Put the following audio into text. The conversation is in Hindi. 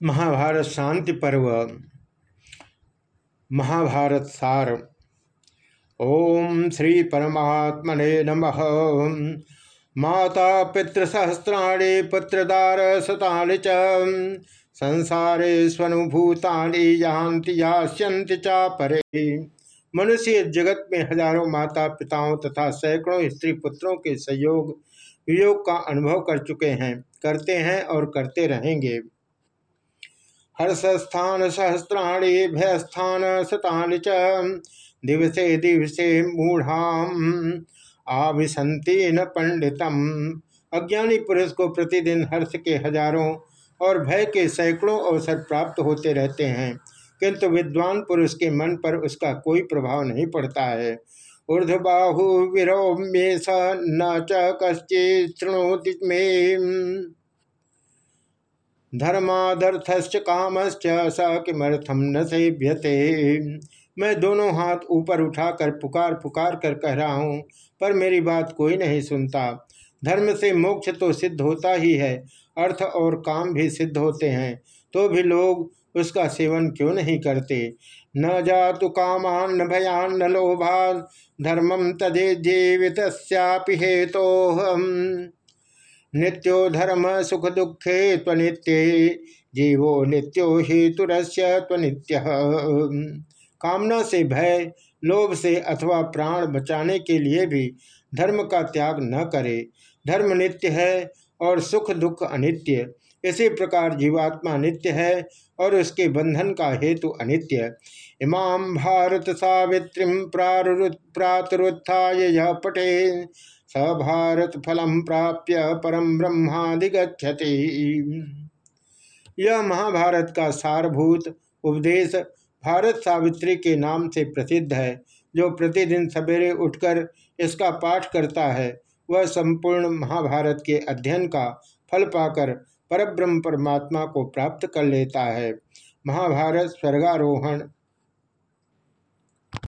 महाभारत शांति पर्व, महाभारत सार। ओम श्री परमात्मने नमः। माता पितृसहस्राणि पुत्रदार शतानि च। संसारे यास्यन्ति चा परे। मनुष्य जगत में हज़ारों माता पिताओं तथा सैकड़ों स्त्री पुत्रों के सहयोग, वियोग का अनुभव कर चुके हैं, करते हैं और करते रहेंगे। हर्षस्थान सहस्राणी भयस्थान शतानि च। दिवसे दिवसे मूढ़ाम आविशंति न पंडितम। अज्ञानी पुरुष को प्रतिदिन हर्ष के हज़ारों और भय के सैकड़ों अवसर प्राप्त होते रहते हैं, किंतु विद्वान पुरुष के मन पर उसका कोई प्रभाव नहीं पड़ता है। ऊर्धबाहु विरोम्ये स न च कश्चित में। धर्मादर्थश्च कामश्च स किमर्थम न सेभ्यते मैं दोनों हाथ ऊपर उठाकर पुकार पुकार कर कह रहा हूँ, पर मेरी बात कोई नहीं सुनता। धर्म से मोक्ष तो सिद्ध होता ही है, अर्थ और काम भी सिद्ध होते हैं तो भी लोग उसका सेवन क्यों नहीं करते? न जातु कामान, न भयान, न लोभान धर्मम तदे जीवित हेतु तो नित्यो धर्म सुख दुखे त्वनित्य, जीवो नित्यो हेतुरस्य त्वनित्य। कामना से भय, लोभ से अथवा प्राण बचाने के लिए भी धर्म का त्याग न करे। धर्म नित्य है और सुख दुख अनित्य। इसी प्रकार जीवात्मा नित्य है और उसके बंधन का हेतु अनित्य। इमाम भारत सावित्री प्रातरुत्थाय पटे स भारत फलम प्राप्य परम ब्रह्मादिगछति यह महाभारत का सारभूत उपदेश भारत सावित्री के नाम से प्रसिद्ध है, जो प्रतिदिन सवेरे उठकर इसका पाठ करता है। वह संपूर्ण महाभारत के अध्ययन का फल पाकर परब्रह्म परमात्मा को प्राप्त कर लेता है। महाभारत स्वर्गारोहण